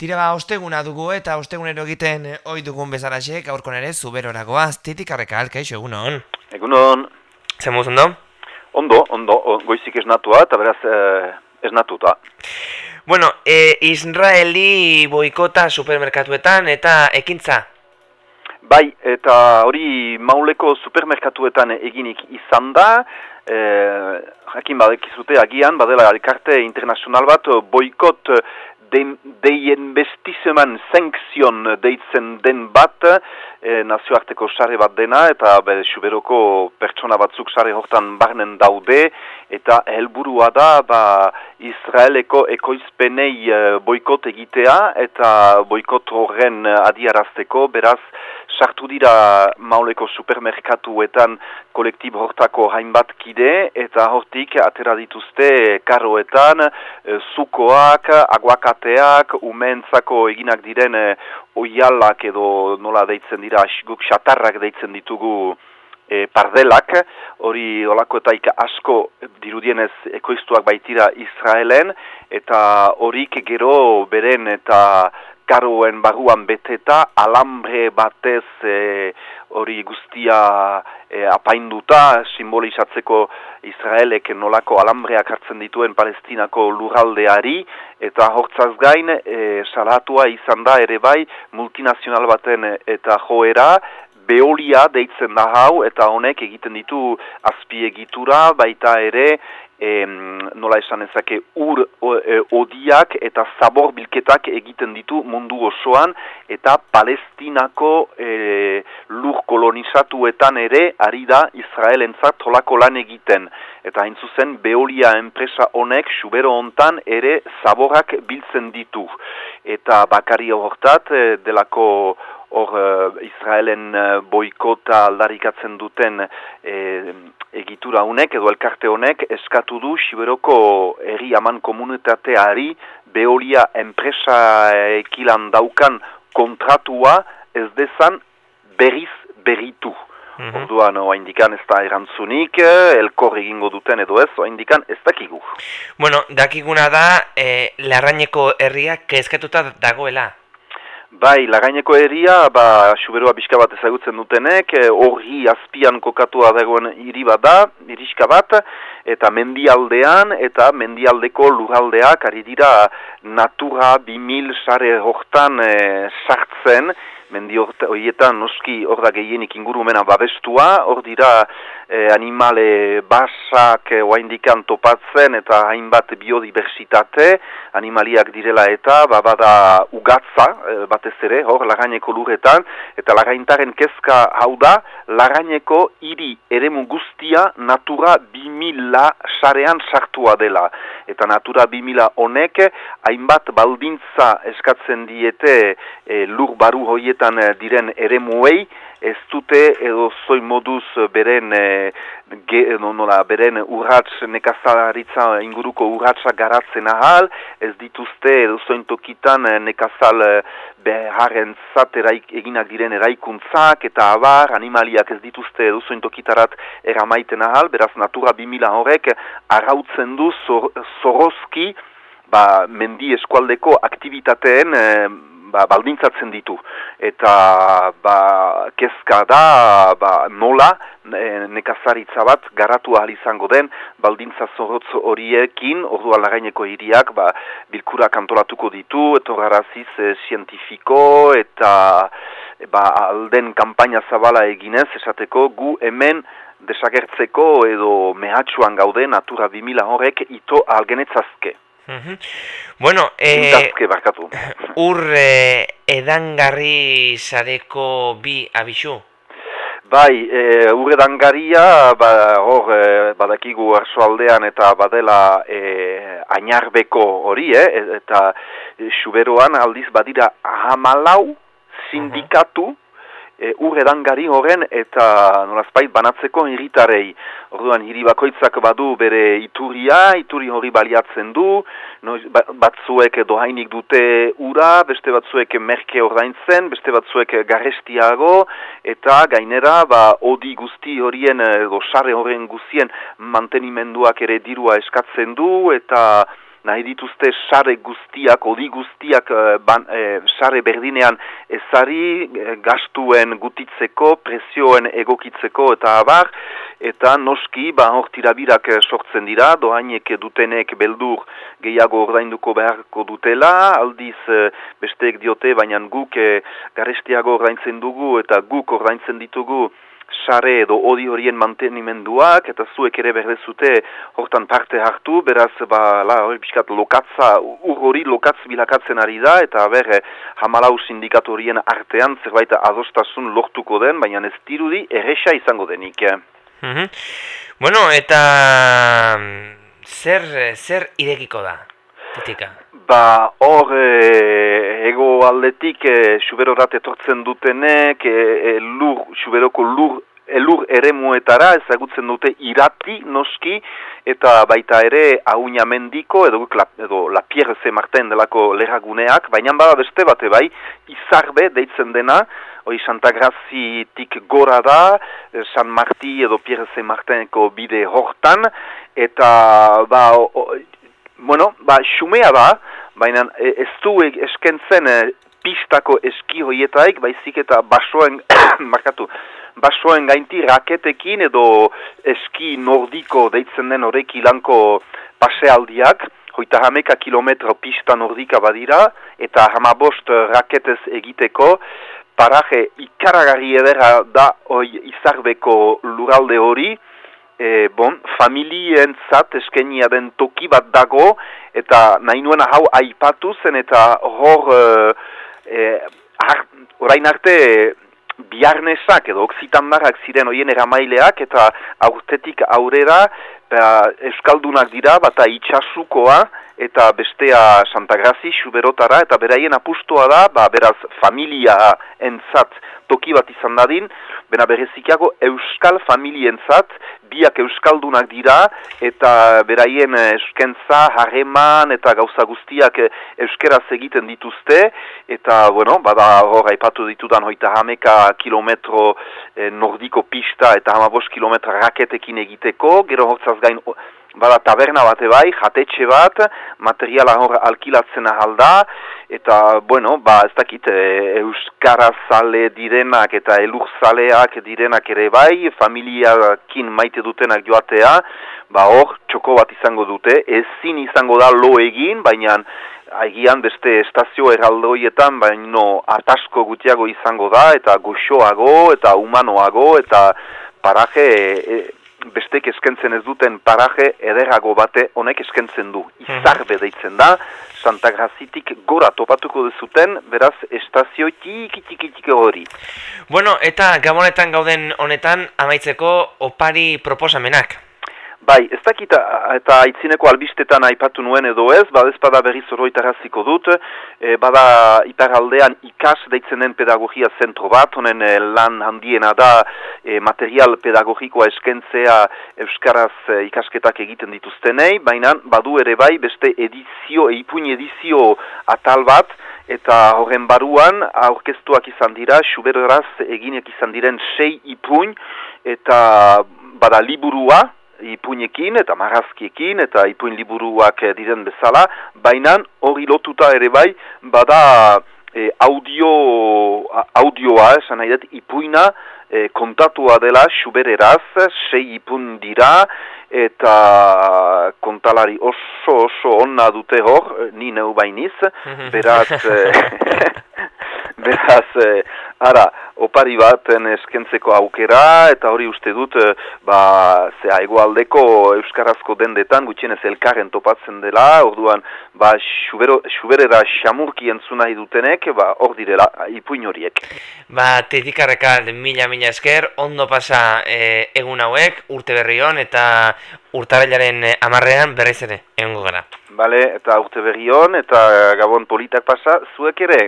Tira ba, osteguna dugu eta ostegunero egiten eh, ohi dugun bezalaxe, gaurkon ere zuberoragoa, titik arreka alkaixo, egunon. Egunon, Zemuz ondo? ondo, ondo, goizik esnatua eta beraz eh, esnatuta. Bueno, e, Israeli boikota supermerkatuetan eta ekintza. Bai, eta hori mauleko supermerkatuetan eginik izan da, eh, jakin badekizute agian, badela elkarte internazional bat, boikot deien bestizeman sankzion deitzen den bat, eh, nazioarteko sare bat dena, eta be, suberoko pertsona batzuk sare hortan barnen daude, eta helburua da, ba, Israeleko ekoizpenei eh, boikot egitea, eta boikot horren adiarazteko, beraz, sartu dira mauleko supermerkatuetan kolektib hortako hainbat kide eta hortik atera dituzte karroetan e, zukoak, aguakateak, umentzako eginak diren e, oialak edo nola deitzen dira guk xatarrak deitzen ditugu e, pardelak, hori olakoetaik asko dirudienez ekoiztuak baitira Israelen eta horik gero beren eta karroen barruan beteta alambre batez e, hori guztia e, apainduta simbolizatzeko Israelek nolako alambreak hartzen dituen Palestinako lurraldeari eta hortzaz gain e, salatua izan da ere bai multinazional baten eta joera Beolia deitzen da hau eta honek egiten ditu azpiegitura baita ere em, nola esan ezake ur o, e, odiak eta zabor bilketak egiten ditu mundu osoan eta Palestinako e, lur kolonizatuetan ere ari da Israelentzat holako lan egiten. Eta hain zuzen Beolia enpresa honek subero hontan ere zaborak biltzen ditu. Eta bakari hortat e, delako hor uh, Israelen uh, boikota aldarikatzen duten eh, egitura honek edo elkarte honek eskatu du Siberoko herri aman komunitateari Beolia enpresa ekilan daukan kontratua ez dezan berriz berritu. Mhm. Orduan, oaindikan ez da erantzunik, elkor egingo duten edo ez, oaindikan ez dakigu. Bueno, dakiguna da, e, larraineko herriak kezkatuta dagoela. Bai, lagaineko eria, ba, suberoa pixka bat ezagutzen dutenek, eh, horri azpian kokatua dagoen hiri bat da, iriska bat, eta mendialdean, eta mendialdeko lurraldeak, ari dira natura 2000 sare hortan eh, sartzen, mendi horietan noski hor da gehienik ingurumena babestua, hor dira eh, animale basak eh, oaindikan topatzen eta hainbat biodiversitate, animaliak direla eta ba, bada ugatza eh, batez ere, hor lagaineko lurretan, eta lagaintaren kezka hau da, lagaineko hiri eremu guztia natura 2000 sarean sartua dela. Eta natura 2000 honek hainbat baldintza eskatzen diete e, lur baru hoietan eh, diren eremuei, ez dute edo zoi moduz beren e, ge, no, nola, beren urratz nekazaritza inguruko urratsa garatzen ahal, ez dituzte edo zoin tokitan eh, nekazal eh, beharren zateraik eginak diren eraikuntzak eta abar, animaliak ez dituzte edo zoin tokitarat eramaiten ahal, beraz Natura 2000 horrek arautzen du zor, zorozki ba, mendi eskualdeko aktivitateen eh, ba, baldintzatzen ditu. Eta ba, kezka da ba, nola e, nekazaritza bat garatu ahal izango den baldintza zorotz horiekin, ordua lagaineko hiriak ba, bilkurak antolatuko ditu, etorraraziz e, zientifiko eta e, ba, alden kanpaina zabala eginez, esateko gu hemen desagertzeko edo mehatxuan gaude Natura 2000 horrek ito algenetzazke. Bueno, e, Intazke barkatu. ur e, edangarri sareko bi abisu. Bai, e, urredangaria, ba, hor, e, badakigu arsoaldean eta badela e, ainarbeko hori, eh? eta e, suberoan aldiz badira hamalau sindikatu e, urredangari horren eta nolazpait banatzeko hiritarei. Orduan, hiri bakoitzak badu bere iturria, ituri hori baliatzen du, no, ba- batzuek dohainik dute ura, beste batzuek merke ordaintzen, beste batzuek garestiago, eta gainera, ba, odi guzti horien, edo sare horien guztien mantenimenduak ere dirua eskatzen du, eta nahi dituzte sare guztiak, odi guztiak e, ban, sare berdinean ezari gastuen gutitzeko, presioen egokitzeko eta abar, eta noski ba hor tirabirak sortzen dira, dohainek dutenek beldur gehiago ordainduko beharko dutela, aldiz besteek diote, baina guk garestiago ordaintzen dugu eta guk ordaintzen ditugu sare edo odi horien mantenimenduak, eta zuek ere berdezute hortan parte hartu, beraz, ba, la, hori biskat, lokatza, ur hori lokatz bilakatzen ari da, eta ber, eh, hamalau sindikatorien artean zerbait adostasun lortuko den, baina ez dirudi erresa izango denik. Mm Bueno, eta zer, zer irekiko da, titika? Ba, hor, e, ego aldetik, e, suberorat etortzen dutenek, e, e, lur, suberoko lur elur ere muetara ezagutzen dute irati noski eta baita ere auina mendiko edo, edo la pierre ze marten delako leraguneak, baina bada beste bate bai, izarbe deitzen dena, hoi Santa tik gora da, eh, San Marti edo Pierre ze marteneko bide hortan, eta ba, o, bueno, ba, xumea da, baina e, ez du eskentzen e, pistako eski hoietaik, baizik eta basoen, markatu, basoen gainti raketekin edo eski nordiko deitzen den horreki lanko pasealdiak, hoita hameka kilometro pista nordika badira, eta hamabost raketez egiteko, paraje ikaragarri edera da oi izarbeko luralde hori, e, bon, familien zat eskenia den toki bat dago, eta nahi nuena hau aipatu zen, eta hor, e, e, orain arte, biarnesak edo oksitandarrak ziren hoien eramaileak eta aurtetik aurrera ba, eskaldunak dira bata itxasukoa eta bestea Santa Grazi, Xuberotara eta beraien apustua da, ba, beraz familia entzat toki bat izan dadin, bena berezikiago euskal familientzat, biak euskaldunak dira, eta beraien euskentza, harreman eta gauza guztiak euskeraz egiten dituzte, eta, bueno, bada hor aipatu ditudan hoita hameka kilometro eh, nordiko pista eta hamabos kilometro raketekin egiteko, gero hortzaz gain bada taberna bate bai, jatetxe bat, materiala hor alkilatzen ahalda, eta, bueno, ba, ez dakit, e, euskarazale direnak eta elurzaleak direnak ere bai, familiakin maite dutenak joatea, ba, hor, txoko bat izango dute, ezin izango da lo egin, baina, Aigian beste estazio erraldoietan, baina atasko gutiago izango da, eta goxoago, eta humanoago, eta paraje e, bestek eskentzen ez duten paraje ederrago bate honek eskentzen du. Mhm. Izarbe deitzen da, Santa Grazitik gora topatuko dezuten, beraz estazio tiki tiki tiki hori. Bueno, eta gabonetan gauden honetan amaitzeko opari proposamenak. Bai, ez dakit eta aitzineko albistetan aipatu nuen edo ez, badezpada berriz oroitaraziko dut, e, bada iparaldean ikas deitzen den pedagogia zentro bat, honen e, lan handiena da e, material pedagogikoa eskentzea Euskaraz e, ikasketak egiten dituztenei, baina badu ere bai beste edizio, eipuin edizio atal bat, eta horren baruan aurkeztuak izan dira, suberaz eginek izan diren sei ipuin, eta bada liburua, ipuinekin eta marrazkiekin eta ipuin liburuak eh, diren bezala, baina hori lotuta ere bai, bada e, audio, audioa, esan nahi dut, ipuina e, kontatua dela subereraz, sei ipun dira, eta kontalari oso oso onna dute hor, ni neu bainiz, beraz... beraz, ara, opari baten eskentzeko aukera, eta hori uste dut, eh, ba, zea, egoaldeko euskarazko dendetan, gutxienez elkarren topatzen dela, orduan, ba, xubero, xuberera xamurki entzuna dutenek, ba, hor direla, ipuin horiek. Ba, tetikarreka, mila, mila esker, ondo pasa e, egun hauek, urte berri hon, eta urtarelaren eh, amarrean berriz ere, egon gara. Bale, eta urte berri hon, eta gabon politak pasa, zuek ere,